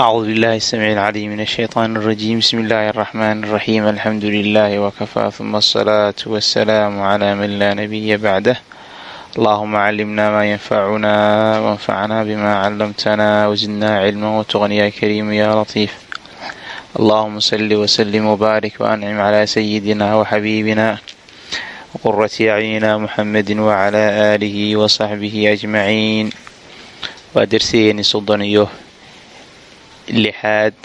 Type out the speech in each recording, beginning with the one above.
أعوذ بالله السميع العليم من الشيطان الرجيم بسم الله الرحمن الرحيم الحمد لله وكفى ثم الصلاة والسلام على من لا نبي بعده اللهم علمنا ما ينفعنا وانفعنا بما علمتنا وزدنا علما وتغني يا كريم يا لطيف اللهم صل وسلم وبارك وأنعم على سيدنا وحبيبنا وقرة أعيننا محمد وعلى آله وصحبه أجمعين waa darsigeeni soddon iyo lixaad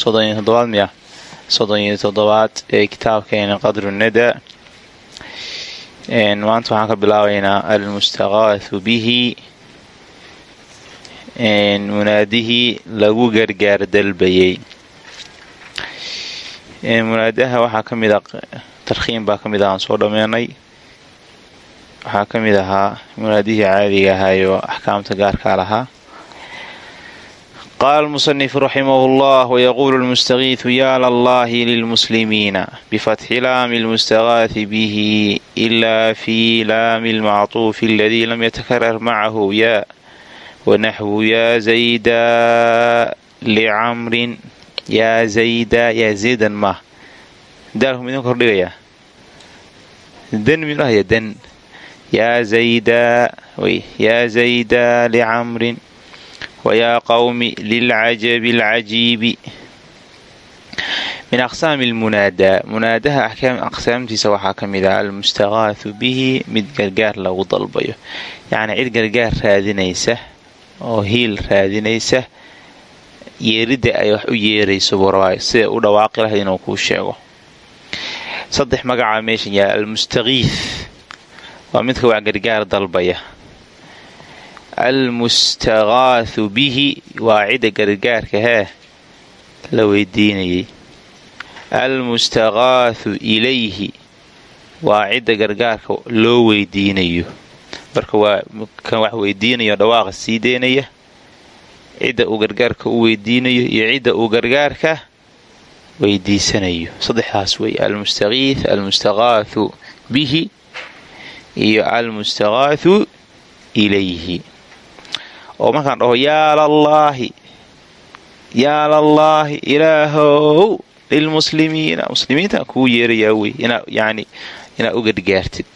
soddon iyo toddobaad miya soddon iyo toddobaad ee kitaabkeena qadru nada maanta waxaan ka bilaabaynaa almustaqaathu bihi munaadihii lagu gargaar dalbayey munaadaha waxaa ka mid a tarkhiim baa ka mid ah aan soo dhammeynay waxaa ka mid ahaa munaadihii caadiga ahaayo axkaamta gaarkaa lahaa qaala almusanifu raximah llah wayaquulu lmustakiidu yaa lallahi lilmuslimiina bifatxi laami lmustaqaahi bihi ilaa fi laami lmactuufi aladii lam yatakarar macahu yaa wanaxwu yaa zayda licamrin yaa zayda yaa zaydan ma daalkum idin kordhigayaa dan minahya dan yaa zayda yaa zayda licamrin wayaa qawmi lilcajabi alcajiibi min aqsaami lmunaadaa munaadaha aqsaamtiisa waxaa ka mid ah almustaqaathu bihi mid gargaar lagu dalbayo yacnii cid gargaar raadinaysa oo hiil raadinaysa yeeridda ay wax u yeerayso buuraay sida u dhawaaqi lahayd inuu kuu sheego saddex magacaa meeshan yaalla almustakiif waa midka gargaar dalbaya almustaqaathu bihi waa cidda gargaarka hee la weydiinayay almustaqaathu ilayhi waa cidda gargaarka loo weydiinayo marka waa kan wax weydiinayo dhawaaqa sii deynaya cidda uu gargaarka u weydiinayo iyo cidda uu gargaarka weydiisanayo saddexdaas wey almustakiith almustaqaathu bihi iyo almustaqaathu ilayhi oo markaan dhaho yaalallaahi yaalallaahi ilaahow lilmuslimiina muslimiinta kuu yeerayaa wey yani inaad u gargaartid.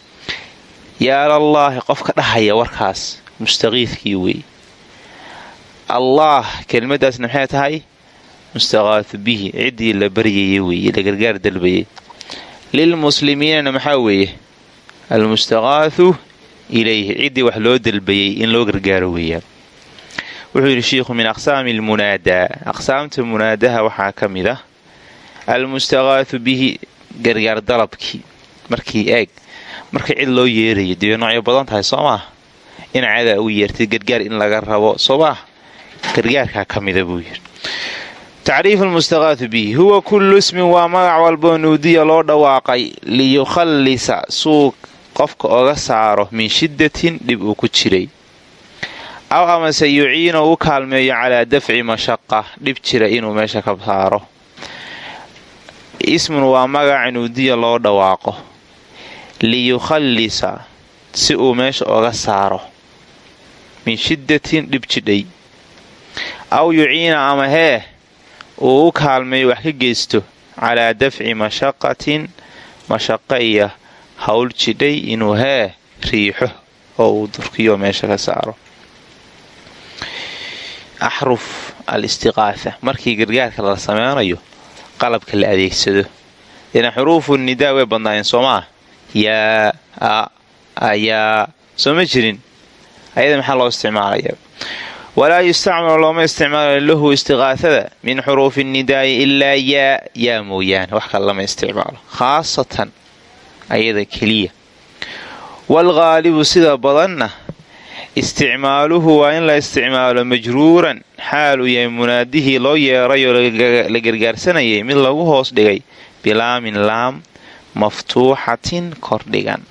Yaalallaahi qofka dhahaya warkaas mustakiidkii wey. Allaah kelmadaasna maxay tahay? Mustaqaathu bihi ciddii la baryayay weeye la gargaar dalbayay lilmuslimiinana maxaa weeye? Almustaqaathu ilayhi ciddii wax loo dalbayay in loo gargaaro weeyaan wuxuu yidhi shiikhu min aqsaami almunaadaa. Aqsaamta munaadaha waxaa ka mid ah almustaqaathu bihi gargaar dalabkii. Markii eeg marka cid loo yeerayo dee noocyo badan tahay soo maah? In cadaa u yeertay gargaar in laga rabo soo maah? Gargaarkaa ka mida buu yidhi. Tacriifu almustaqaathu bihi huwa kullu ismin waa magac walboo nuudiya loo dhawaaqay liyukhallisa suu qofka oga saaro min shiddatin dhib uu ku jiray aw amase yuciina u kaalmeeyo calaa dafci mashaqa dhib jira inuu meesha ka saaro. Ismun waa magac nuudiya loo dhawaaqo. Liyukhallisa si uu meesha oga saaro. Min shiddatin dhib jidhay. Aw yuciina ama hee uu u kaalmeeyo wax ka geysto calaa dafci mashaqatin mashaqa iyo hawl jidhay inuu hee riixo oo uu durkiyo meesha ka saaro axruf al istiqaatha markii gargaarka la sameynayo qalabka la adeegsado dena xuruufu nidaa way badnaayeen soo maa yaa ayaa soo ma jirin ayada maxaa loo isticmaalaya walaa yustacmalu looma isticmaalayo lahu istiqaathada min xuruufi nidaa'i ilaa yaa yaa mooyaane wax kale lama isticmaalo khaasatan ayada keliya waalghaalibu sida badanna isticmaaluhu waa in la isticmaalo majruuran xaal uu yahay munaadihii loo yeerayoo la gargaarsanayay mid lagu hoos dhigay. Bilaamin laam maftuuxatin kordhigan.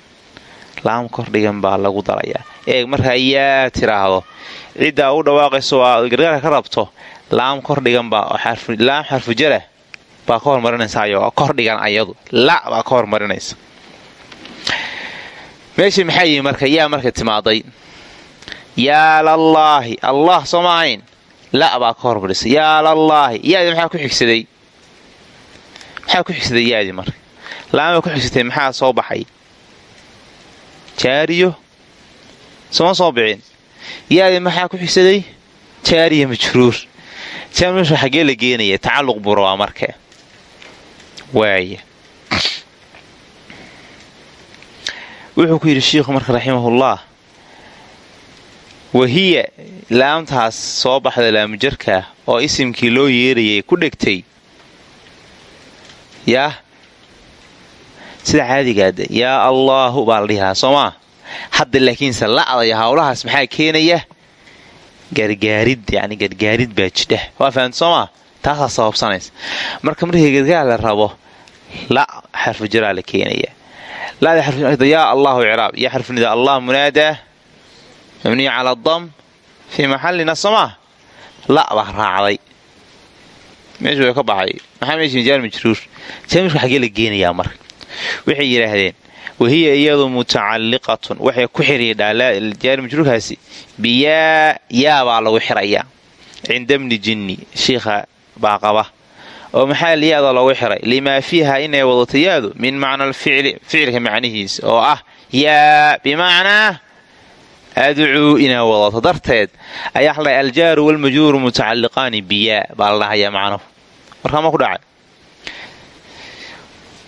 Laam kordhigan baa lagu darayaa eeg markaa yaa tiraahdo ciddaa u dhawaaqayso oo aad gargaarka ka rabto laam kordhigan baa laam xarfujala baa ka hormarinaysa kordhigan ayadu la baa ka hormarinaysa. Meeshii maxaa yihi marka yaa marka timaaday yaa lallaahi allah soo ma ahayn. La baa ka horfadhisa yaa lallaahi yaadi maxaa ku xigsaday? Maxaa ku xigsaday yaadi marka? Laama ku xigsatay maxaa soo baxay? Jaariyo? Soma soo bixin? Yaadi maxaa ku xigsaday? Jaariya majruur. Jaamsha xaggee la geenaya tacalluq bura waa marka. Waaya wuxuu ku yidhi shiikhu marka raximahullah wahiya laamtaas soo baxda laamujarka oo isimkii loo yeerayay ku dhegtay. Yaa sida caadigaada yaa allaahu baa la dhihi lahaa soo maa hadda laakiinse la'daya hawlahaas maxaa keenaya? Gargaarid yani gargaarid baa jidha. Waa fahamta soo maa taasaa sababsanaysa. Marka markii gargaar la rabo la xarfu la keenaya. Yaa allahu ciraab yaa xarfunida allah munaadaa mabniya cala dam fii maxalli nasamaa la baa raacday. Meeshu way ka baxay. Maxaa meesha jaar majruur jaamishka xaggee la geenayaa marka. Waxay yidhaahdeen wahiya iyadu mutacalliqatun. Waxay ku xidhiidhaa jaari majruurkaasi biyaa yaa baa lagu xirayaa. Cinda bni jinni shiikha baa qaba. Oo maxaa liyaada loogu xiray? Limaa fiiha inay wadato yaadu min macna ficilka macnihiisa oo ah yaa bimacnaa adcuu inay wadato darteed ayaa la aljaaru walmajruuru mutacalliqaani biyaa baa la dhahayaa macnuhu warkaama ku dhacay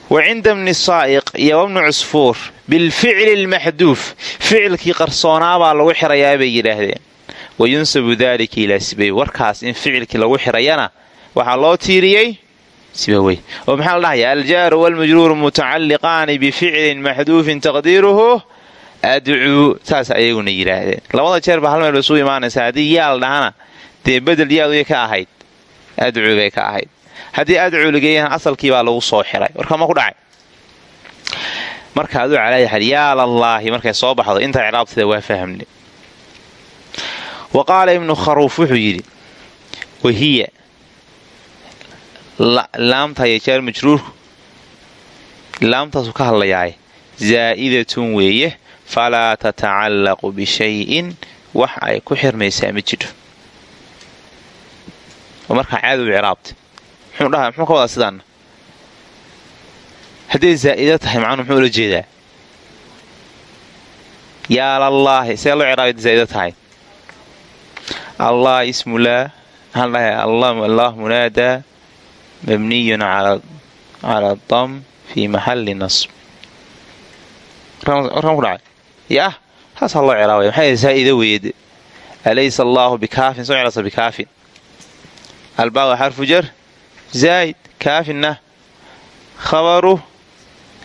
wa cinda bni saa'iq iyo wabni cusfuur bilficli lmaxduuf ficilkii qarsoonaabaa lagu xirayaa bay yidhaahdeen wa yunsabu daalika ilaa sibay warkaas in ficilkii lagu xirayana waxaa loo tiiriyey sibawey oo maxaa la dhahayaa aljaaru walmajruuru mutacalliqaani bificlin maxduufin taqdiiruhu adcuu saas ayaguna yidhaahdeen labada jeer baa hal meel bay suu imaanaysaa haddii yaal dhahana dee bedel yaadu ka ahayd adcuu bay ka ahayd haddii adcuu lageeyana asalkii baa lagu soo xiray warkama ku dhacay marka aduu calaayaxal yaalallaahi markay soo baxdo intaa ciraabteeda waa fahamne wa qaala ibnu kharuuf wuxuu yidhi wahiya laamtayo jaar majruurku laamtaasuu ka hadlayaay zaa'idatun weeye falaa tatacallaqu bishayin wax ay ku xirmaysaa ma jidho markaa caadaw ciraabta muxuu dhaha muxuu ka wadaa sidaana hadday zaa'ida tahay macnuu muxuu ula jeedaa yaalallaahi see loo ciraabay zaa'ida tahay allah ismulaa maxaa la dhahay allah munaadaa mabniyun cala dam fii maxalli nasb yaah saasaa loo ciraabaya maxay zaa'ida weeyade alaysa allaahu bikaafin soo cirasa bikaafin albaaqa xarfu jar zaa'id kaafinna khabaru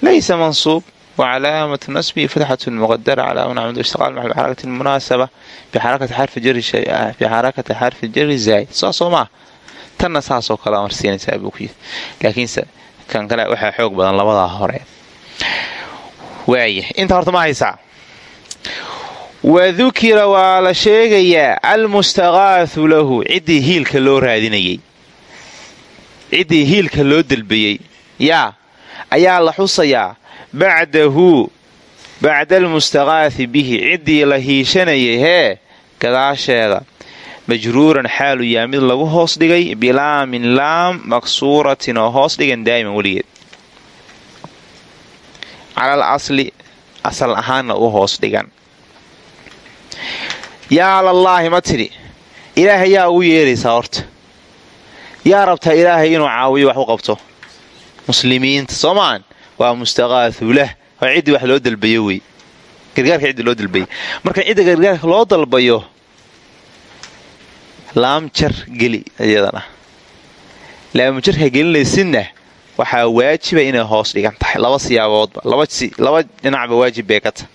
laysa mansuub wacalaamatu nasbihi fatxatu muqadara calaa unamd ishtiqaal maxa bixarakati munaasaba bixarakati xarfi jari zaa'id saa soo maa tanna saasoo kale ku yidhi. Laakiinse kan kale waxaa xoog badan labadaa hore. Waaya inta horta ma haysaa wadukira waa la sheegayaa almustaqaahu lahu ciddii hiilka loo raadinayey ciddii hiilka loo delbayey yaa ayaa la xusayaa bacdahu bacda almustaqaahi bihi ciddii la hiishanayay hee gadaasheeda majruuran xaalu yaa mid lagu hoos dhigay bilaamin laam maksuuratin oo hoos dhigan daa'iman weligeed asal ahaanna u hoos dhigan. Yaa lallaahi ma tidhi ilaahay yaa ugu yeeraysaa horta. Yaa rabtaa ilaahay inuu caawiyo wax u qabto? Muslimiinta soomaan? Waa mustaqaahu lah. Waa ciddii wax loo dalbayo wey. Gargaarka ciddii loo dalbayay marka cidda gargaarka loo dalbayo laamjar geli iyadana. Laamjarka gelinaysidna waxaa waajiba inay hoos dhigan tahay. Laba siyaaboodba laba dhinacba waajib bay ka tahay.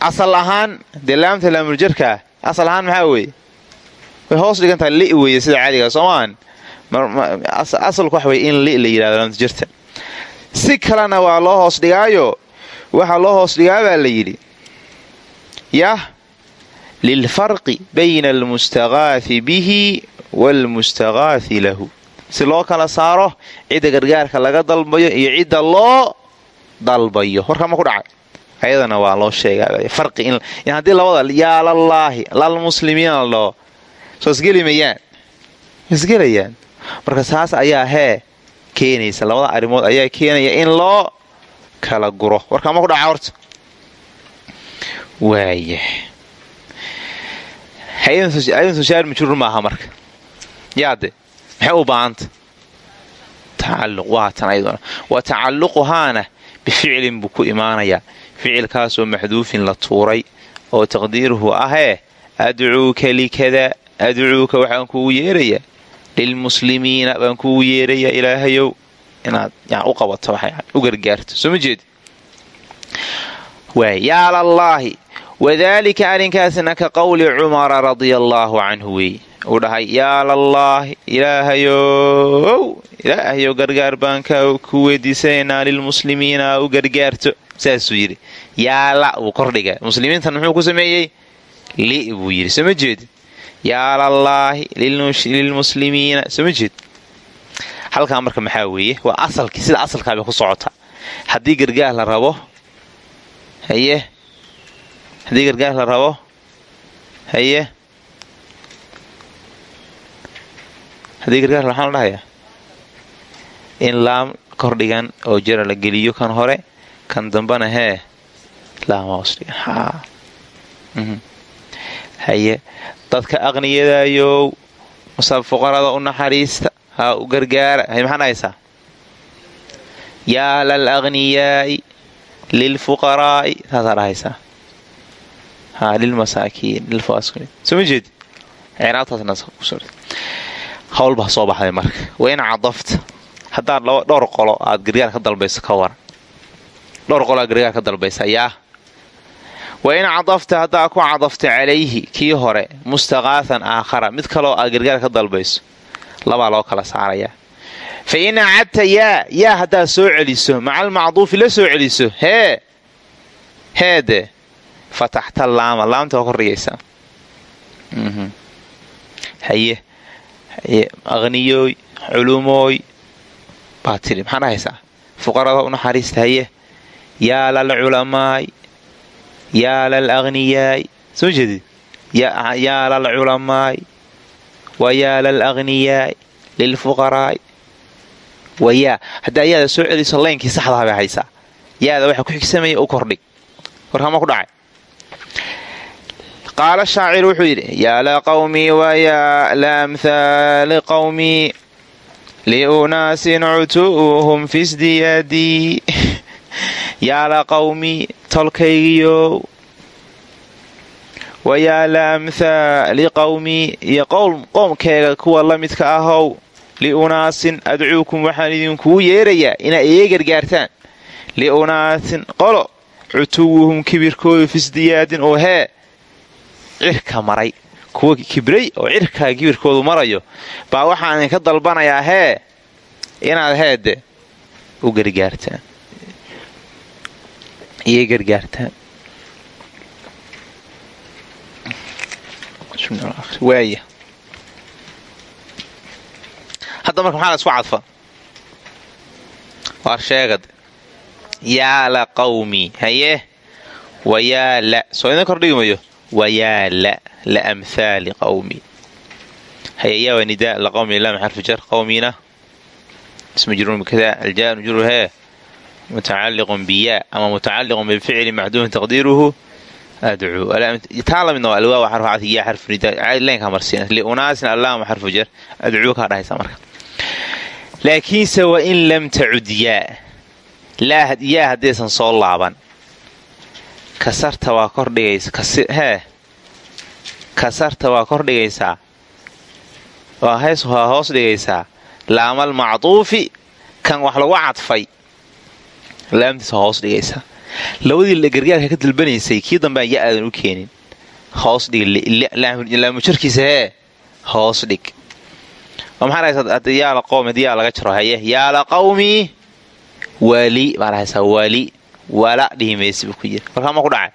Asal ahaan dee laamta laamuljarkaa asal ahaan maxaa weeye? Way hoos dhigan tahay li weeye sida caadiga soomaan asalku wax wey in li la yidhahdo laamtajarta si kalena waa loo hoos dhigaayo waxaa loo hoos dhigaa baa la yidhi yah lilfarqi bayna almustaqaahi bihi waalmustaqaahi lahu si loo kala saaro cidda gargaarka laga dalbayo iyo cidda loo dalbayo. Warkaa ma ku dhacay. Ayadana waa loo sheegaa farqi in haddii labada yaa lallaahi lalmuslimiina ladhaho soosgeli mayaan isgelayaan marka saas ayaa hee keenaysa. Labada arrimood ayaa keenaya in loo kala guro. Warkaama ku dhaca horta? Waaya ayadun shaar majruur maaha marka. Yaade maxay u baahanta tacalluq waatan ayaduna. Wa tacalluquhaana bificlin buu ku imaanayaa. Ficilkaasoo maxduufin la tuuray oo taqdiiruhu ahee adcuuka likada adcuuka waxaan kugu yeerayaa. Lilmuslimiina baan kugu yeerayaa ilaahayow. Inaad u qabato u gargaarto. Soo ma jeedi? Yaalallaahi wadaalika arrinkaasna ka qowli cumara radia allaahu canhu weeye uu dhahay yaalallaahi ilaahayow ilaahayow gargaar baan ku weydiisanaynaa lilmuslimiina u gargaarto saasuu yidhi yaalla wuu kordhiga muslimiintan muxuu ku sameeyey? Li buu yidhi soo ma jeedi yaalallaahi lilmuslimiina soo ma jeed halkaa marka maxaa weeye waa asalkii sida asalkaabay ku socotaa haddii gargaar la rabo haye? Haddii gargaar la rabo haye haddii gargaar waxaa la dhahayaa in laam kordhigan oo jara la geliyo kan hore kan dambana hee laama hoos dhigan. Haye dadka aqniyadaayow musab fuqarada u naxariista ha u gargaara. Maxaa dhahaysaa yaa lal aqniyaa'i lilfuqaraa'i saasaa dhahaysaa ha lilmasaakiin lilsoo ma jeedi hawl baa soo baxday marka. Waa in cadafta haddaad dhowr qolo aad gargaar ka dalbayso ka waran. Dhowr qolo aad gargaar ka dalbaysa yaa. Wa in cadafta haddaa ku cadafta calayhi kii hore mustaqaahan aakhara. Mid kaloo aad gargaar ka dalbayso. Labaa loo kala saarayaa fa in acadta yaa yaa haddaad soo celiso. Macal macduufi la soo celiso. Hee heede fataxta laama laamta waa kordhigaysaa haye aqniyooy culumooy baa tidhi maxaa dhahaysaa fuqarada u naxariista haye yaa lal culamaay yaa lal aqniyaay soo jeedid yaa lal culamaay wa yaa lal lilfuqaraay wayaa haddaa yaada soo celiso laynkii saxdaha bay haysaa yaada waxa ku xigsamaya u kordhig warkama ku dhacay qaala shaacir wuxuu yidhi yaa la qawmii wayaa la amhaali qawmii liunaasin cutu'uhum fisdiyaadii yaa la qawmii tolkaygiyow wayaa la amhaali qawmii iyo qoomkeega kuwa la midka ahow liunaasin adcuukum waxaan idinkuu yeerayaa inaa iga gargaartaan liunaasin qolo cutuwuhum kibirkoodu fisdiyaadin oo hee cirka maray. Kuwa kibray oo cirkaa kibirkoodu marayo. Baa waxaan idinka dalbanayaa hee inaad heede u gargaartaan iga gargaartaan waaya. Hadda marka maxaa la isku cadfa? Waar sheegad. Yaa la qawmi. Haye. Wayaa la soo idin kordhigimayo wayaa la la amhaali qawmi haye yaa waa nidaa laqawmi lam xarfu jar qawmina hee mutacalliqun biyaa ama mutacalliqun bificli macduumin taqdiiruhu adcuu taa lamidna waa alwaawa xarfu cadfi yaa xarfu nidaa leenkaa marsiina liunaasin allaama xarfu jar adcuu kaa dhahaysa marka laakiinse wa in lam tacud yaa yaa haddaysan soo laaban kasarta waa kordhigayshee kasarta waa kordhigaysaa waa hoos dhigaysaa laamal macduufi kan wax lagu cadfay. Laamtiisa waa hoos dhigaysaa labadii gargaarka ka dalbanaysay kii dambean ya aadan u keenin. Hoos dhig laamujarkiisa hee hoos dhig. Maxaa dhahaysaa yaalla qowmi haddii yaa laga jaro haye. Yaala qawmi wali baa dhahaysaa wali wala dhihi maysa buu ku yiri markaa ma ku dhacay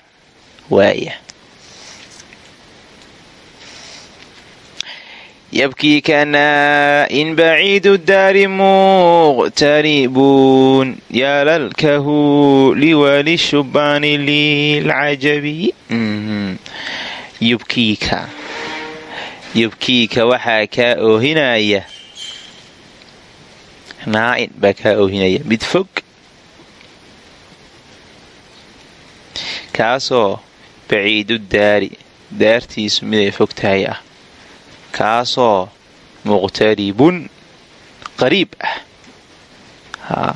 waaya yabkiika naa'in baciidu daari muqtaribuun yaalalkahu liwali shubaani lilcajabi yubkiika yubkiika waxaa kaa oohinaya. Naa'in baa kaa oohinaya. Mid fog kaasoo baciidu daari daartiisu miday fog tahay ah. Kaasoo muqtaribun qariib ah.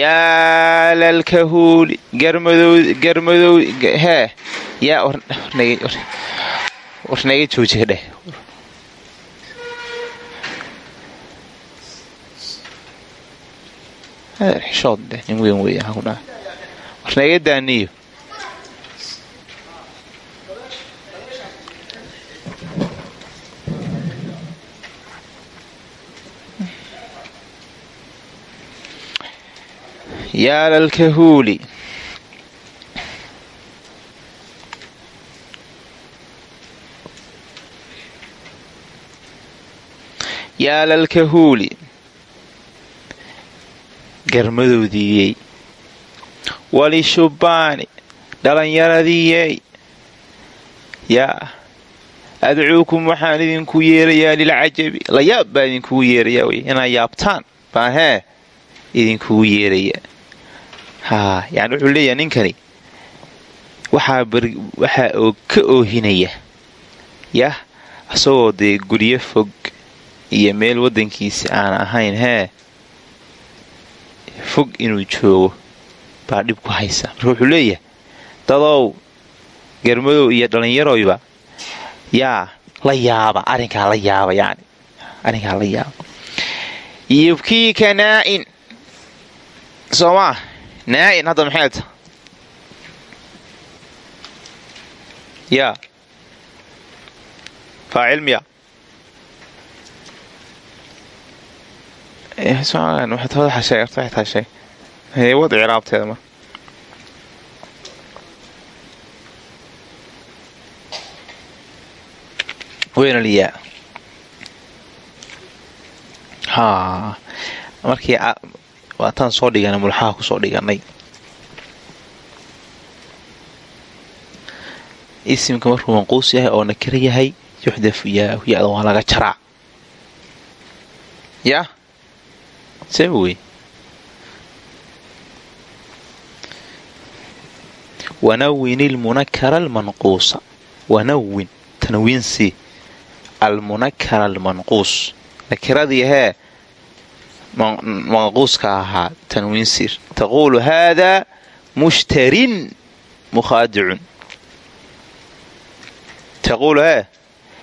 Yaa lalkahuuli garmadow hee yaa warnaga joojiga dheh. Xishood dheh nin weyn wey warnaga daaniyo yaa lalkahuuli yaa lalkahuuli garmadoodiiyey walishubbaani dhalinyaradiyey yaa adcuukum waxaan idinku yeerayaa lilcajabi layaab baa idinkugu yeerayaa wey inaad yaabtaan. Baa hee idinkugu yeeraya yani wuxuu leeyahay ninkani waxaa ka oohinaya yah isagoo dee guryo fog iyo meel waddankiisi aan ahayn hee fog inuu joogo baa dhib ku haysa. Marka wuxuu leeyahay dadow garmadow iyo dhallinyaroyba yaa la yaaba arrinkaa la yaaba yani arrinkaa la yaaba. Yubkiika naa'in soo maa naa'in hadda maxay ta yaa faacil miya wad ciraabteeda mar weynalyaa markii waataan soo dhiganay mulxaha ku soo dhiganay. Isimka markuu manquus yahay oo nakira yahay yuxdafu ya-da waa laga jaraa. Yaa see wey wanawin ilmunakara almanquusa wanawin tanwiinsi almunakara almanquus. Nakiradii hee manquuska ahaa tanwiinsir taquulu haadaa mushtarin mukhaadicun taquulu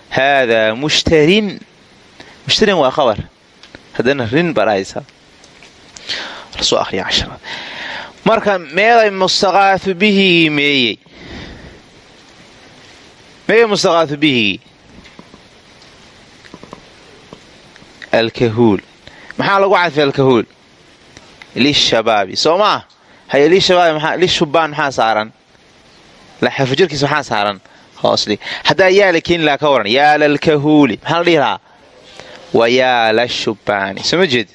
haadaa mushtarin. Mushtarin waa khabar. Haddana rin cashara marka meeday mustaqaahu bihigii meeyey. Meeyey mustaqaahu bihigii alkahuul maxaa lagu cadfay alkahuul lishabaabi soo maa haye lishubbaan maxaa saaran? Xafujirkiisa maxaa saaran? Hoosdhig haddaa keeni lahaa ka waran. Yaala alkahuuli. Maxaa la dhihi lahaa? Wa yaalla shubbaani. Soo ma jeed?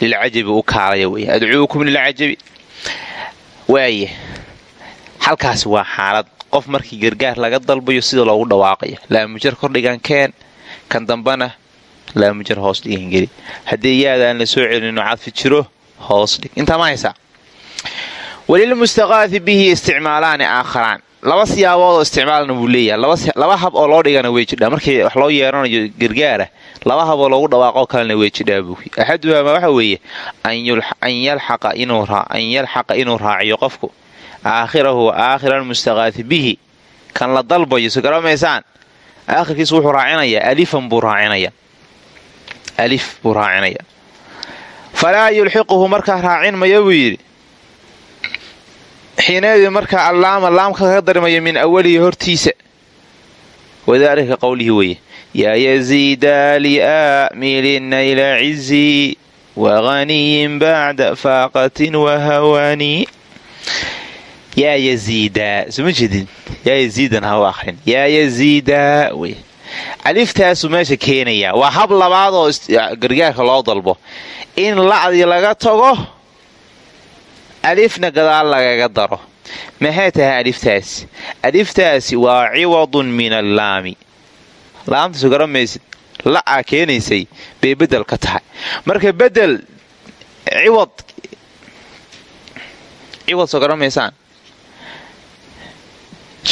Lilcajabi u kaalaya wey adcuukum lilcajabi. Waaye halkaasi waa xaalad. Qof markii gargaar laga dalbayo sida loogu dhawaaqayo laamujar kordhigan keen kan dambana laamujar hoos dhigan geli. Haddii yaadaan la soo celino cadfi jiro hoos dhig. Intaa ma haysaa? Walilmustaqaafi bihi isticmaalaani aakharaan. Laba siyaaboodoo isticmaalna buu leeyahay. Laba hab oo loo dhigana way jidhaa. Markii wax loo yeeranayo gargaara laba haboo loogu dhawaaqoo kalena way jidhaa buu. Axaduhama waxa weeye an yalxaqa inuu raaciyo qofku. Aakhirahu aakhira almustaqaafi bihi. Kan la dalbayo so aakhirkiisu wuxuu raacinayaa. Alifan buu raacinaya alif buu raacinaya falaa yulxiquhu markaa raacin maya buu yidhi. Xiineedii markaa allaama laamka kaga darmayo min awalihi hortiisa. Wadaalika qowlihi weeye. Yaa yaziida liaamili nayla cizi waghaniyin bacda faaqatin wahawani yaa yaziidaa soma jeedin yaa yaziidan ha u akhrin yaa yaziidaa wey aliftaasuu meesha keenayaa waa hab labaad oo gargaarka loo dalbo in lacdi laga tago alifna gadaal lagaga daro maxay tahay aliftaasi aliftaasi waa ciwadun min allaami laamtaasu garamaysid la'aa keenaysay bay bedel ka tahay marka bedel ciwad ciwad soo garamaysaan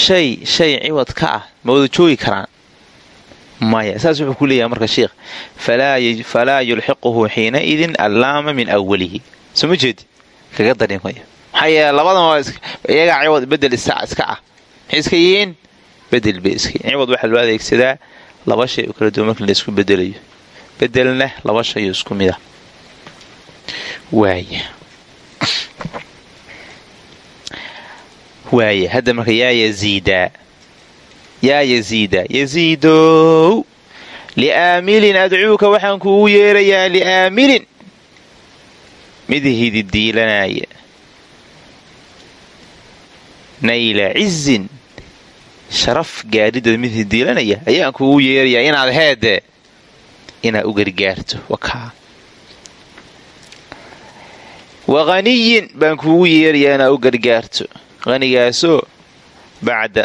shay shay ciwad ka ah ma wada joogi karaan. Maya saas wuxuu ku leeyahay marka sheikh falaa yulxiquhu xiinaidin allaama min awalihi soo ma jeedi kaga darin maxaa yeele labadan iyagaa ciwad bedel iska ah. Maxay iska yihiin bedel bay iska ciwad waxaa loo adeegsadaa laba shay oo kala duwan marka la isku bedelayo bedelna laba shay oo isku mid ah. Waaya waaya hadda marka yaa yaziidaa yaa yaziida yaziidow liaamilin adcuuka waxaan kuugu yeerayaa liaamilin. Mid hididiilanaya nayla cizin sharaf gaadhideed mid hidiilanaya ayaan kuugu yeerayaa inaad heede inaad u gargaarto wakaa. Waqaniyin baan kuugu yeerayaa inaad u gargaarto qanigaasoo bacda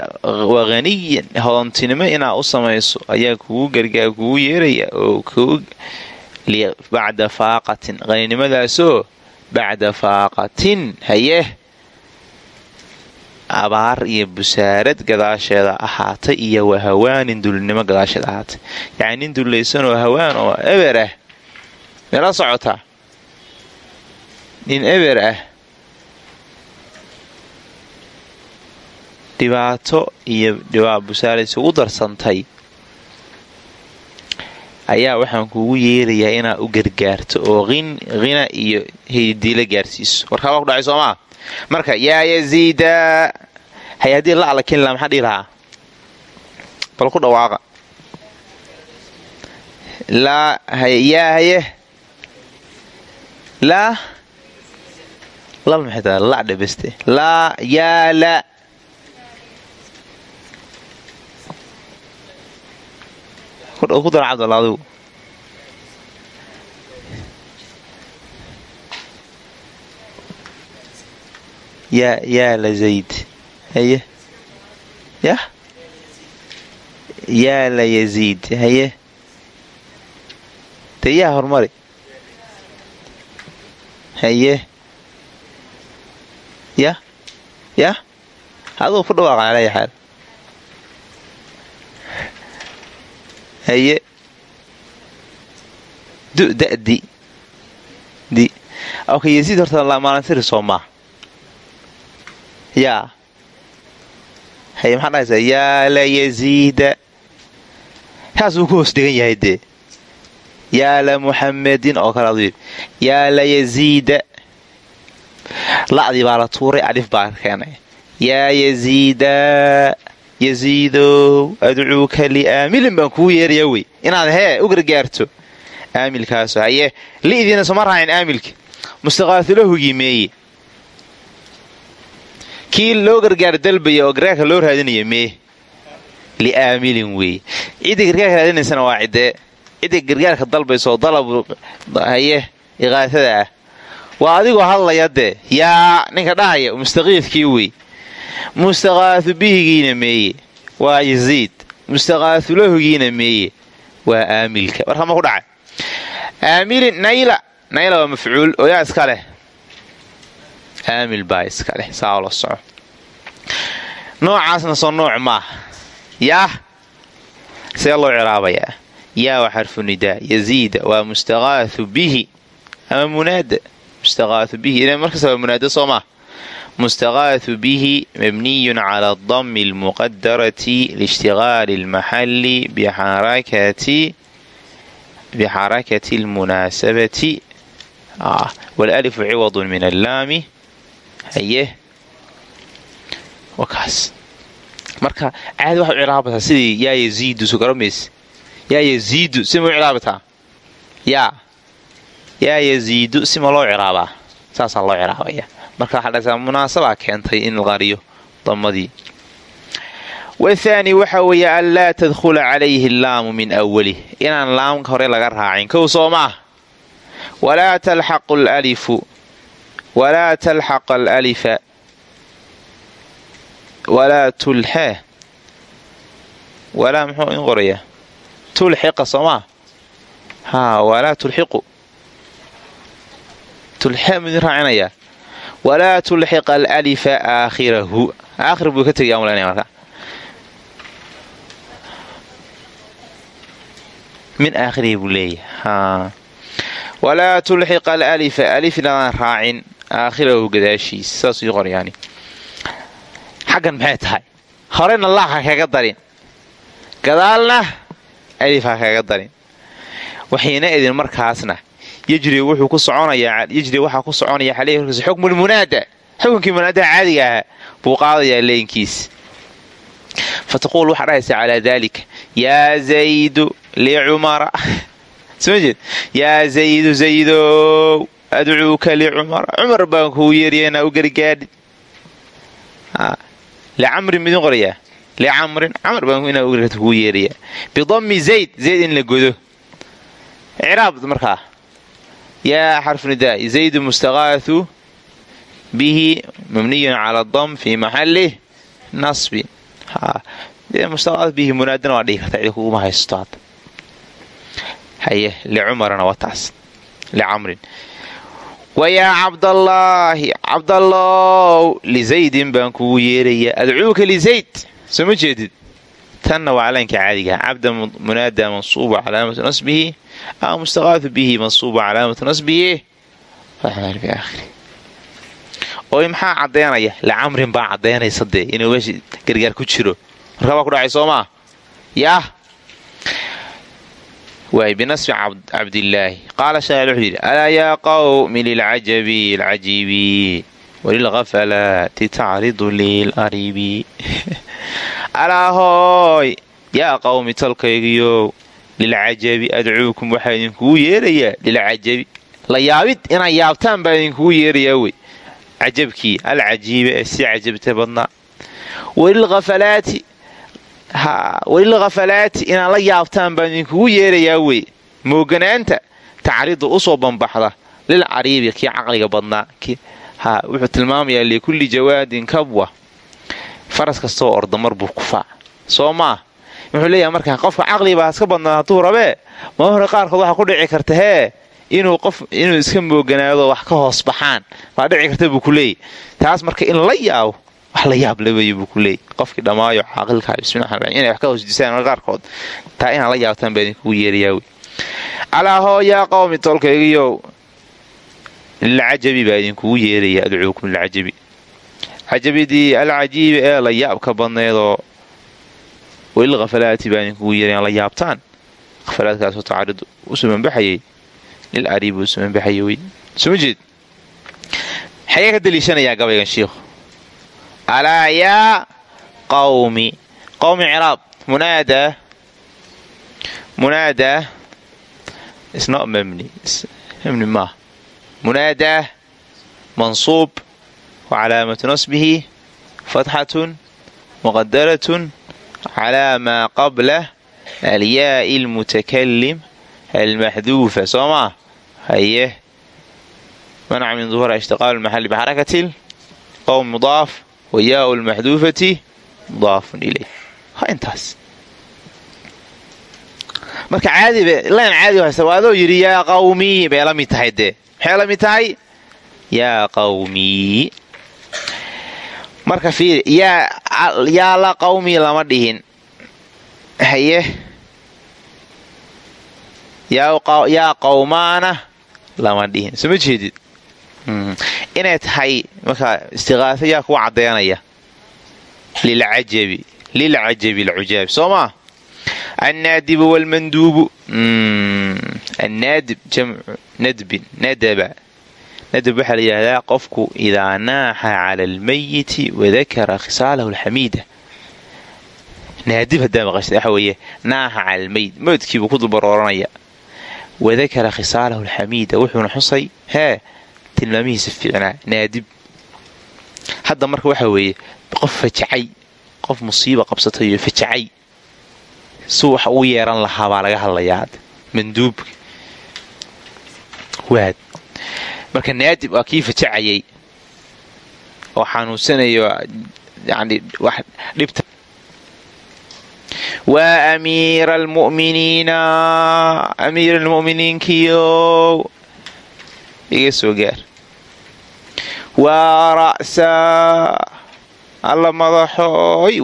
waqaniyin hodantinimo inaa u samayso ayaa kugu gargaar kugu yeeraya oo bacda faaqatin qaninimadaasoo bacda faaqatin hayeh abaar iyo busaarad gadaasheeda ahaatay iyo wahawaanin dulnimo gadaasheeda ahaatay yacni nin dullaysan oo hawaan oo eber ah meela socotaa nin eber ah dhibaato iyo busaara isugu darsantay. Ayaa waxaan kuugu yeerayaa inaad u gargaarto oo hina iyo hididiila gaarsiiso. Warkaa waa ku dhacay soomaa marka yaa yaziida hay haddii la alla kenla maxaa dhihi lahaa? Bal ku dhawaaqa yaa haye. Laa lal maxay tahay la dhabaste laa yaa la ku dara cabdalla adigu yaa yaa la zayd. Haye. Yah yaa la yaziid. Haye. De yaa horumari haye. Yah yah adugu ku dhawaaqan alaya xaal haye du dadi di ok yasiid horta maalintiri soo maa yaa haye maxaa dhahaysaa yaa la yaziida saas uu ku hoos degan yahay dee yaa la muxamedin oo kale adu yaa la yaziida la'dii baa la tuuray alif baa keenay yaa yaziida yaziidow adcuuka liaamilin baan kuu yeerayaa wey inaad hee u gargaarto aamilkaaso haye li'diina soma raacin aamilka mustaqaaulahugii meeye kii loo gargaar dalbaya oo gargaarka loo raadinaya mee liaamilin weeye cidda gargaarka raadinaysana waa ciddee cidda gargaarka dalbaysaoo dalab haye iqaatada ah waa adigoo hadlaya dee yaa ninka dhahaya mustaqiifkii wey mustaqaahu bihigiina meeye. Waa yaziid. Mustaqaahu lahugiina meeye. Waa aamilka. Warka ma ku dhacay. Aamilin nayla. Nayla waa mafcuul. Oo yaa iska leh. Aamil baa iska leh. Saa la soco. Noocaasna soo nooc maaha. Yaah see loo ciraabayaa. Yaa waa xarfu nidaa yaziida waa mustaqaahu bihi. Ama munaada mustaqaahu bihi. Markasta waa munaada soo maa mustaqaahu bihi mabniyun cala adami almuqadarati liishtigaali almaxali bixarakati almunaasabati waalalifu ciwadun min allaami haye wakaas marka caadi waxay u ciraabataa sidii yaa yaziidu soo garamays yaa yaziidu sima u ciraabataa yaa yaa yaziidu sima loo ciraabaa saasaa loo ciraabaya marka waxaa dhasa munaasabaa keentay in qariyo damadii wathaani waxa weeye an laa tadkhula calayhi allaamu min awalih inaan laamka hore laga raacin kow soo talxaqu alalifu walaa talxaq alalifa walaa tulxee walaa muxuu in qorayaa? Tulxiqa soomaa haa walaa tulxiqu tulxee muu idin raacinayaa walaa tulxiq alalifa aakhirahu aakhir buu ka tegaya malanaya marka min aakhirihi buu leeyahay walaa tulxiq alalifa alifnadaan raacin aakhirahu gadaashiis saasuu qoryaani xaggan maxay tahay horena laa ha kaga darin gadaalna alif ha kaga darin waxayna idin markaasna yajri wuxuu ku soconaya xukmulmunaada xukunkii munaadaha caadiga ahaa buu qaadayaa leynkiis fa taquul waxaa dhahaysaa calaa daalika yaa zaydu licumara sma jeed? Yaa zaydu zaydow adcuuka licumara cumar baan kuu yeeryanaa u gargaadhin licamrin midin qorayaa? Licamrin camar baan inaa kuu yeerayaa bidammi zayd zayd in la godo. Ciraab markaa yaa xarfu nidaa zayd mustaqaahu bihi mabniyun cala dam fii maxalih nasbin bihi munaadana waa dhihi karta cidi kuguma haysto haye licumarna waa taas licamrin wayaa cabdallaahi cabdallow lizaydin baan kugu yeerayaa adcuuka lizayd soo ma jeedid tanna waa calaynka caadigaha cabda munaada mansuuba calaamatu nasbihi aw mustaqaadu bihi mansuuba calaamatu nasbihi oo maxaa caddaynaya licamrin baa caddaynaysa dee inuu meesha gargaar ku jiro markaa baa ku dhacay soo maa yaah waay binasbi cabdillaahi qaala shaacir wuxuu yidhi alaa yaa qawmi lilcajabi alcajiibi walilghafalaati tacridu lilaribi alaa hooy yaa qawmi tolkaygiyo lilcajabi adcuukum waxaa idinkugu yeerayaa lilcajabi la yaabid inaad yaabtaan baa idinkugu yeerayaa wey cajabkii alcajiiba ee si cajabta badnaa walilkhafalaati inaad la yaabtaan baan idinkugu yeerayaa wey mooganaanta tacridu u soo banbaxda lil cariibi kii caqliga badnaa wuxuu tilmaamayaa likulli jawaadin kabwa. Faras kastaoo ordamar buu kufaac soo maa wuxuu leeyahay markaa qofka caqligibaa iska badnaa hadduu rabee? Ma hore qaarkood waxaa ku dhici karta hee inuu qof inuu iska mooganaado wax ka hoos baxaan. Baa dhici karta buu ku leeyay taas marka in la yaabo wax la yaab labay buu ku leeyay qofkii dhammaayo caaqilka bismillahi inay wax ka hoos disaan qaarkood taa inaan la yaabtaan baa idinkugu yeerayaa alaa hoo yaa qawmi tolkaygiyow lilcajabi baa idinkugu yeeraya adcuukum lilcajabi cajabidii alcajiiba ee la yaabka badneedoo walilkhafalaati baa idinkugu yeeraya la yaabtaan. Khafalaadkaasoo tacarid u sumanbaxayay lil u sumanbaxayay wey. Suma jeed? Ka daliishanayaa gabaygan shiikhu alaa yaa qawmi? Qawmi ciraab munaadaa munaadaa isno mabni mabni maaha munaadaa mansuub wa calaamatu nasbihi fatxatun muqadaratun calaa maa qabla alyaa'i almutakalim almaxduufa soo maa haye manaca min duhura ishtiqaalu lmaxalli bixarakatil qowm mudaaf wa yaau lmaxduufati mudaafun ilay intaas marka caadiba lan caadi waa adoo yidhi yaa qawmii bay la mid tahay dee. Maxay la tahay yaa qawmii marka fiiri yaa la qawmii lama dhihin. Haye yaa qawmaana lama dhihin. Soo ma jeedid inay tahay markaa istiqaasa yaa kuwa caddeynaya. Lilcajabi lilcajabi alcujaabi soo maa annaadibu wlmanduubu annaadib jamcu nadbin nadaba nadab waxaa la yidhahdaa qofku idaa naaxa cala almayiti wadakara khisaalahu alxamiida naadib haddaa maqashta waxa weeye naaxa cala almayit mowdkiibuu ku dulbarooranaya wadakara khisaalahu alxamiida wuxuuna xusay hee tilmaamihiisa fiicnaa naadib hadda marka waxa weeye qof fajacay qof musiiba qabsatayo fajacay si wax uu yeeran lahaa baa laga hadlayaa manduubka waad. Marka naadib waa kii fajacayay. Oo xanuunsanayo yani wax dhibta. Waa amiira almu'miniina amiira almu'miniinkiyo. Iga soo gaar. Waa ra'saa alla madaxooy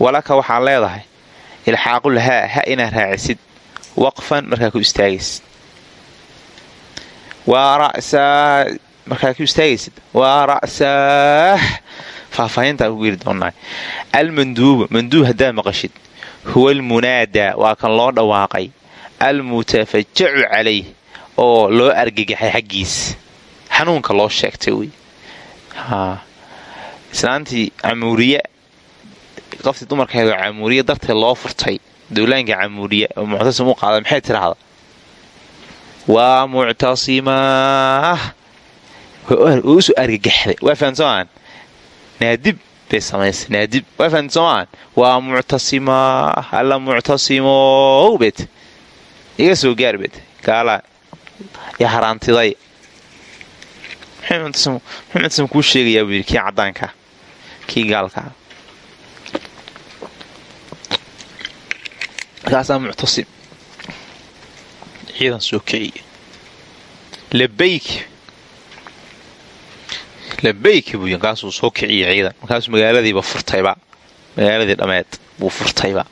walaka waxaa leedahay ilxaaqul haa ha inaad raacisid. Waqfan markaa ku istaagaysid. Markaa ku istaagaysid. Waa ra'saah ku geli doonaa almanduubu manduub haddaad maqashid huwa almunaadaa waa kan loo dhawaaqay. Almutafajacu calayh oo loo argagaxay xaggiis. Xanuunka loo sheegtay wey islaantii camuuriye qoftii dumarkeedo camuuriye darteed loo furtay dowlaanka camuuriye oo muctasim u qaada maxay tidhaahda waa muctasimaah oo u soo argagaxday. Waa fahamsoomaan naadib bay samaysay naadib. Waa fahamsoomaan waa muctasimaah alla muctasimow bet iga soo gaar bet ya haraantiday. Muxuu muctasim kuu sheegayaa buu yidhi kii caddaanka markaasaa muctasim ciidan soo kiciya labayk labayk buu yii markaasuu soo kiciya ciidan markaasuu magaaladiiba furtayba magaaladii dhammeed buu furtayba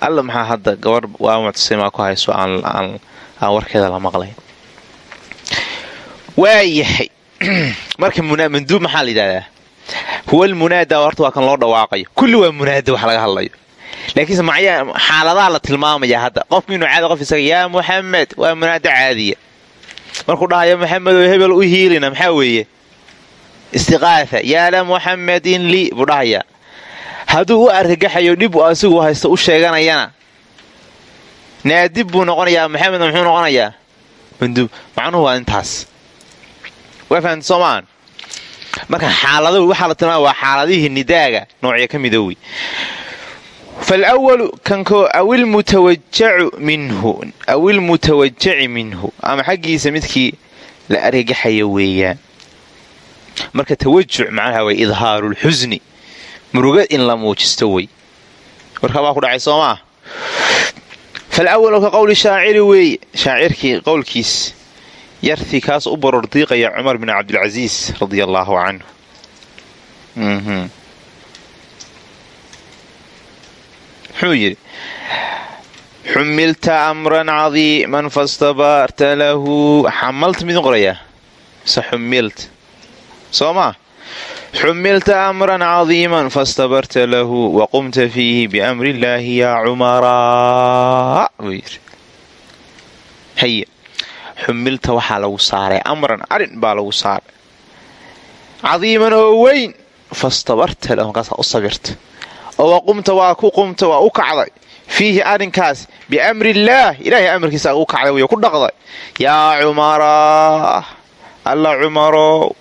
alla maxaa hadda gabar waa muctasimaa ku hayso aan warkeeda la maqlayn waayahay marka manduub maxaa la yidhahdaa huwa almunaada horta waa kan loo dhawaaqayo kulli waa munaada wax laga hadlayo laakiinse xaaladaha la tilmaamaya hadda. Qofku inuu caadi qof isaga yaa muxamed waa munaada caadiya. Markuu dhahayo maxamed oo hebel u hiilina maxaa weeye? Istiqaatha yaa la muxamedin lii buu dhahayaa. Hadduu u argagaxayo dhib asigu haysto u sheeganayana. Naadib buu noqonayaa maxamedna muxuu noqonayaa? Manduub macnuhu waa intaas. Waa fahamta soomaan? Marka xaalada waxaa la tilmaama waa xaaladihii nidaaga noocya ka mida wey falwalu kanko awilmutawajacu minhu awilmutawajaci minhu ama xaggiisa midkii la argagaxaya weeyaan marka tawajuc macnaha way idhaarulxusni muruga in la muujisto wey warkabaa ku dhacay soo maa falwalu ka qowli shaaciri weeye shaacirkii qowlkiis yartii kaas u baroor diiqaya cumar bin cabdilcasiis radia allaahu canhu muxuu yidhi xumilta amran cadiiman fastabaarta lahu. Xamalta midin qorayaa mise xumilta soo maa xumilta amran cadiiman fastabarta lahu waqumta fiihi biamri illaahi yaa cumaraa buu yidhi. Haye xumilta waxaa lagu saaray amran arrin baa lagu saaray. Cadiiman oo weyn fastabarta lahu markaasaa u sabirta oo waqumta waa ku qumta waa u kacday. Fiihi arrinkaas biamri illaah ilaahay amarkiisa u kacday way ku dhaqday. Yaa cumaraa alla cumarow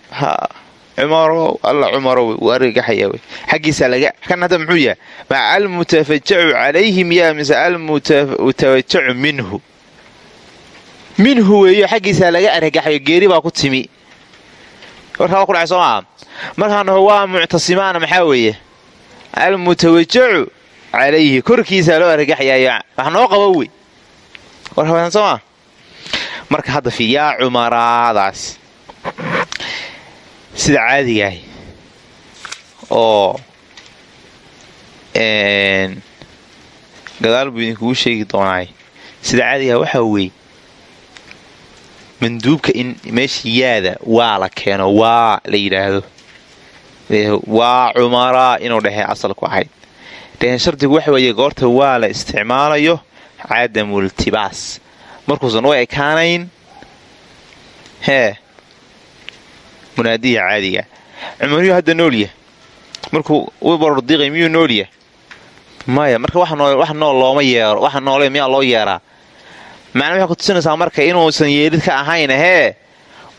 cumarow alla cumarow wey. Xaggiisa laga kan hadda muxuu yahay? Maca almutafajacu calayhim yaa mise almutafajacu minhu. Minhu weeyo xaggiisa laga argagaxayo geeri baa ku timi. Warkaa ku dhacay soo maa markaanaho waa muctasimaana maxaa weeye almutawajacu calayhi. Korkiisa loo argagaxyaya wax noo qabo wey warkabasan soo maa marka hadda yaa cumaraadaas sida caadigaah oo gadaal buu idinkugu sheegi doonaay sida caadigaah waxaa weeye manduubka in meesha yaada waa la keeno waa la yidhaahdo waa cumaraa inuu dhahee asalku ahayd laakiin shardigu waxa weeye goorta waa la isticmaalayo cadamultibaas markuusan u ekaanayn hee munaadiya caadiga. Cumariyuu hadda noolya markuu u barordiiqay miyuu noolya maya marka wax nool looma yeero waxa noole miyaa loo yeeraa? Macna waxay ku tusinaysaa marka inuusan yeelid ka ahayn hee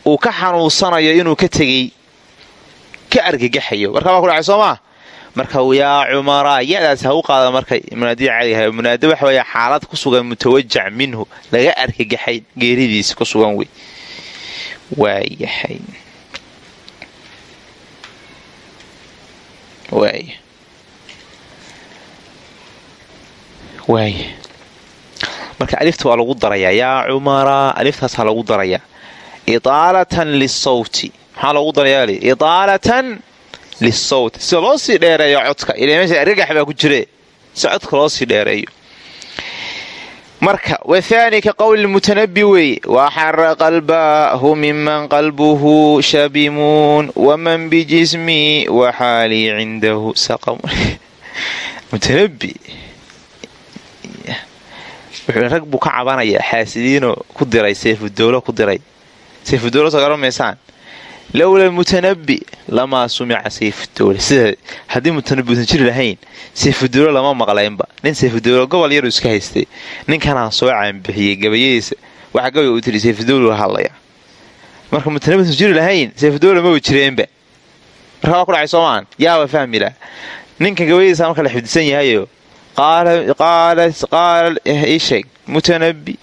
uu ka xanuunsanayo inuu ka tegey ka argagaxayo. Warkaa baa ku dhacay soo maa marka yaa cumaraa yadaas ha u qaada marka munaadiya caadigaha munaada waxa weeye xaalad ku sugan mutawajac minhu. Laga argagaxay geeridiisa ku sugan wey. Waayahay. Waay waay marka alifta waa lagu darayaa. Yaa cumara aliftaasaa lagu darayaa. Idaalatan lisawti maxaa loogu darayaa idaalatan lisawti sida loo sii dheereeyo codka argagax baa ku jire si codka loo sii dheereeyo. Marka wathaani ka qowli mutanabi weeye waxara qalbaahu miman qalbuhu shabimuun waman bijismi waxaalii cindahu mutanabi rag buu ka cabanayaa xaasidiinoo ku diray sayfudowlo ku diray. Sayfudowlo soo garan lowla mutanabi lamaa sumica sayfudowle sida haddii mutanabi uusan jiri lahayn sayfudowlo lama maqlaynba nin sayfudowlo gobol yaru iska haystay ninkanaa soo caanbixiyey gabayadiisa waxaa gabay uu tiri sayfudowle la hadlaya marka mutanabi usan jiri lahayn sayfudowle maba jireenba marka waa ku dhacay soomaan yaaba fahmi lah ninkan gabayadiisa marka la xifdisan yahayo qaala ii sheeg mutanabi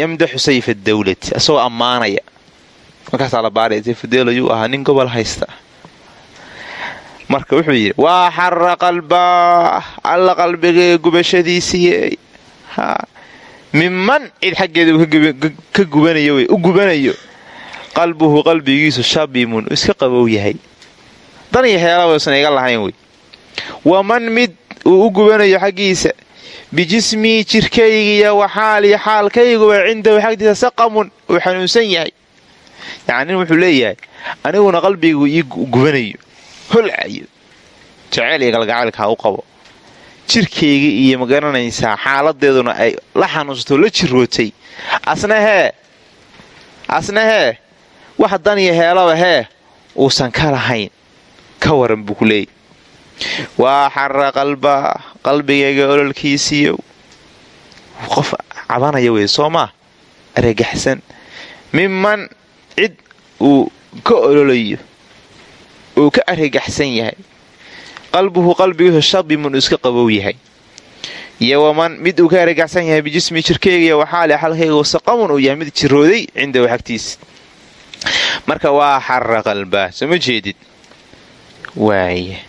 yamdaxu sayfa dawlati asagoo ammaanaya markaasaa la baaraya sayfudeel ayuu ahaa nin gobol haysta. Marka wuxuu yidhi waa xara qalbaa alla qalbigee gubashadiisiiye minman cid xaggeeda ka gubanayo u gubanayo. Qalbuhu qalbigiisu shabimun iska qabow yahay. Dan iyo xeelaba usan iga lahayn wey. Waman mid uu u gubanayo xaggiisa bijismii jirkaygiiyo waxaaliyo xaalkayguba cindahu xagdiisa saqamun uu xanuunsan yahay yacni nin wuxuu leeyahay aniguna qalbigu ii gubanayo holcayo jaceyl iyo galgacaylkaa u qabo jirkayga iyo ma garanaysaa xaaladeeduna ay la xanuunsatoo la jirootay asna hee asna hee wax dan iyo heelaba hee uusan ka lahayn ka waran buu ku leeyay waa xara qalbaa qalbigayga ololkiisiiyo qof cabanaya wey soo maa argagaxsan miman cid uu ka ololayo uu ka argagaxsan yahay qalbuhu qalbigiisu shabimun uu iska qabow yahay. Iyo mid uu ka argagaxsan yahay bijismi jirkayga waxaale xalkayga saqamun uu yahay mid jirooday cindahu xagtiisa marka waa xara qalbaa soo ma jeedid? Waaya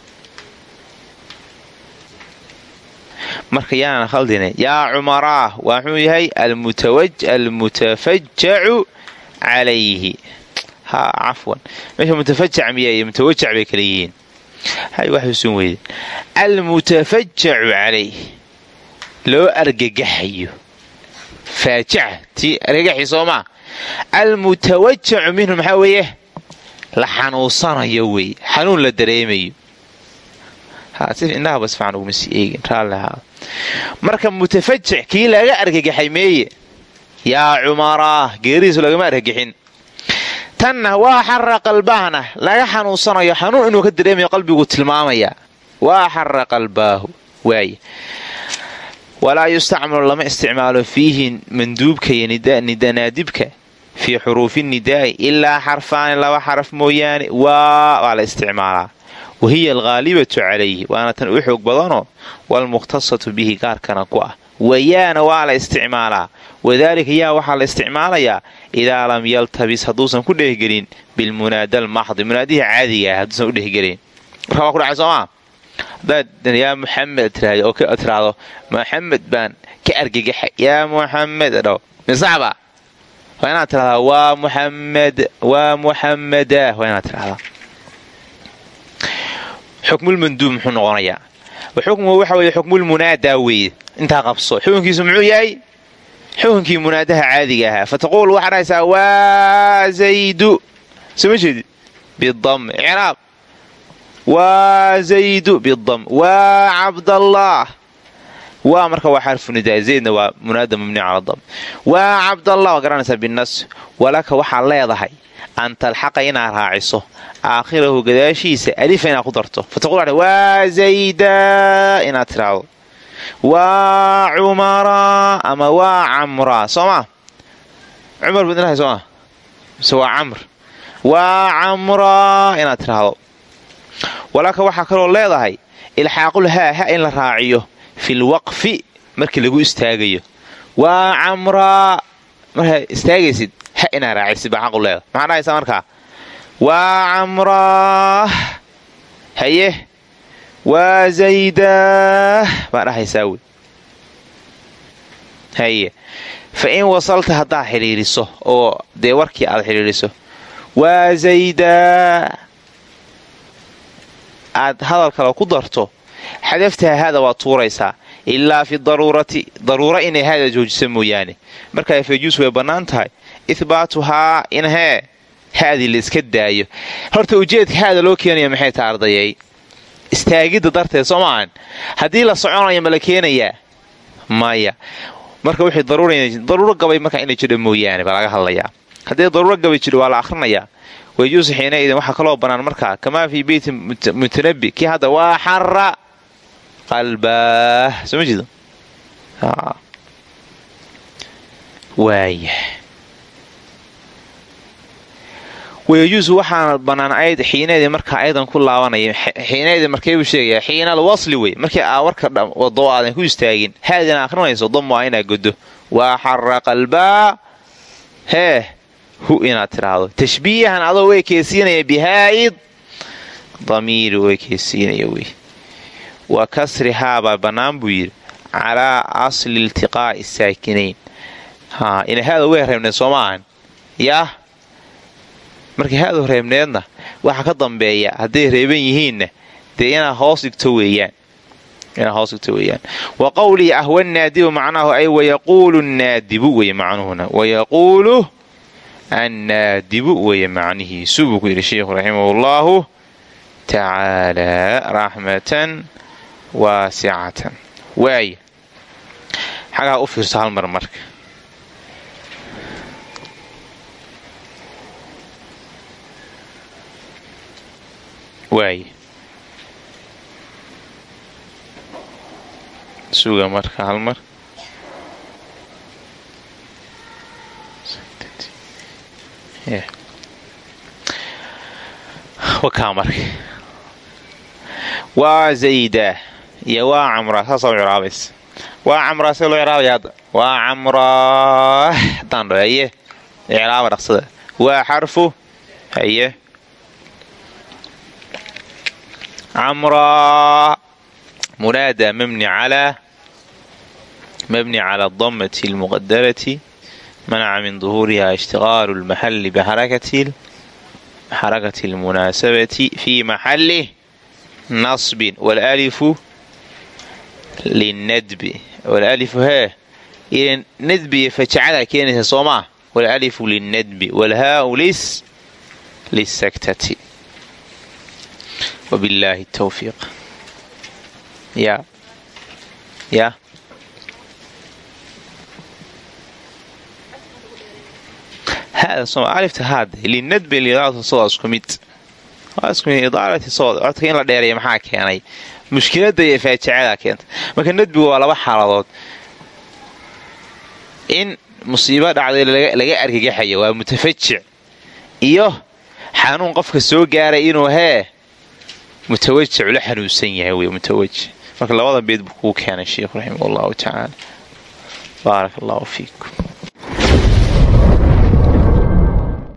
marka yaana khaldine yaa cumaraah waa muxuu yahay almutafajacu calayhi ha cafwan meesha mutafajac miya mutawajac bay kala yihiin hay wax usun weyde almutafajacu calayh loo argagaxayo faajaca tii argagaxi soo maa almutawajacu minhu maxaa weeye la xanuunsanayo wey xanuun la dareemayo indhahaba sifaan uguma sii eegin raallihaada marka mutafajac kii laga argagaxay meeye yaa cumaraah geeridiisu lagama argagixin tanna waa xara qalbaahna laga xanuunsanayo xanuun inuu ka dareemayo qalbigu tilmaamaya. Waa xara qalbaahu waaye. Walaa yustacmalu lama isticmaalo fiihi manduubka iyo nidanaadibka fii xuruufi nidaa'i ilaa xarfaani laba xaraf mooyaane. Waa waa la isticmaalaa. Wahiya alghaalibatu calayhi waana tan u xoog badanoo walmukhtasatu bihi gaarkana ku ah wayaana waa la isticmaalaa. Wadaalika yaa waxaa la isticmaalayaa idaa lam yaltabis hadduusan ku dhehgelin bilmunaada almaxdi munaadihii caadiga ah hadduusan u dhehgelin marka waa ku dhacay soomaa? Hadaad yaa muxamed tiraahdo muxamed baan ka argagaxay. Yaa muxamed dho misaxba waa inaad tirahdaa waa muxamed waa muxameda waa inaad tirahdaa xukmulmanduub muxuu noqonayaa xukmu waxa weye xukmulmunaadaa weeye. Intaa qabso. Xukunkiisu muxuu yahay? Xukunkii munaadaha caadiga ahaa. Fataquul waxaa dhahaysaa waa zaydu. Soo ma jeedid bidam icraab. Waa zaydu. Bidam. Waa cabdallaah waa marka waa xarfu nidaa zaydna waa munaada mabni cala dam waa cabdallah. Waa garanaysaa binas walaka waxaad leedahay an talxaqa inaad raaciso aakhirahu gadaashiisa alifa inaad ku darto fataqul waa zayda inaad tiraahdo waa cumara ama waa camra soo maa cumar baad ilahay soo maa mise waa camr waa camra inaad tiraahdo walaka waxaa kaloo leedahay ilxaaqul haa ha in la raaciyo fil waqfi markii lagu istaagayo waa camraa markaa istaagaysid ha inaa raacisid baa xaqu leeda maxaa dhahaysaa markaa waa camraa haye. Waa zaydaah baa dhahaysaa wey. Haye. Fa in wasalta haddaad xidhiiriso oo dee warkii aad xidhiiriso waa zaydaa aad hadal kale ku darto. Xadaftaha haada waad tuuraysaa. Ilaa fi daruurati. Daruura inay haada joojisa mooyaane. Markaa fajuus way bannaan tahay ihbaatuhaa in hee haadii la iska daayo horta ujeedka haada loo keenaya maxay taha ardayay istaagidda darteed soo haddii la soconayo ma la keenayaa maya marka wixii daruuro gabay markaa inay jidho mooyaane baa laga hadlayaa haddii daruuro gabay jidho waa la akhrinayaa wajuusu xiinaidin waxaa kaloo bannaan markaa kamaa fii beyti mutanabi kii hadda waa xara qalbaah soo ma jeedo waaya wayajuusu waxaana bannaan ayd xiineedii markaa aydan ku laabanaya xiineedii markeybuu sheegayaa xiinal wasli wey markii aa warka wado aadan ku istaagin haadina akhrinayso dam waa inaad godo waa xara qalbaa hee hu inaad tidhaahdo tashbiihan adoo way keesiinaya bihaa'id damiiri way keesiinaya wey wa kasrihaabaa bannaan buu yidhi calaa asli iltiqaa'i saakinayn ina haada way reebneed soo maahan. Yaah markay haadu reebneedna waxa ka dambeeya hadday reeban yihiinna dee inaa hoos dhigto weeyaan. Wa qowlii ah wanaadibu macnaahu ay wayaquulu naadibu weye macnuhuna. Wayaquulu annaadibu weye macnihiisu buu ku yidhi sheikhu raximahu allaahu tacaalaa raxmatan waasicatan waaya xagaa u fiirso hal mar marka waay suga marka hal mar wakaa marka waa zayda iyo waa camraa saasaa u waa camraa see loo ciraabaya hadda waa camraa haddaan dho haye dhaqsada waa xarfu haye camraa munaada mabni calaa mabni cala adamati almuqadarati manaca min duhuuriha ishtiqaalu lmaxali bixarakati almunaasabati fii maxalih nasbin wlalifu linadbi wlalifu hee ila nadbi iyo fajacada keenaysa soo maa wlalifu linnadbi wlhaau lis lisaktati wbillaahi tawfiiq ya ya alifta haade linadbi lidaalati sooda isku mid idaalati sooda codka in la dheereeya maxaa keenay mushkilada iyo faajicada keenta marka nadbigu waa laba xaaladood in musiibo dhacday laga argagaxayo waa mutafajic iyo xanuun qofka soo gaaray inuu hee mutawajic ula xanuunsan yahay wey mutawajic marka labada beed buu kuu keenay sheikhu raximah allahu tacaala baarak allahu fiikum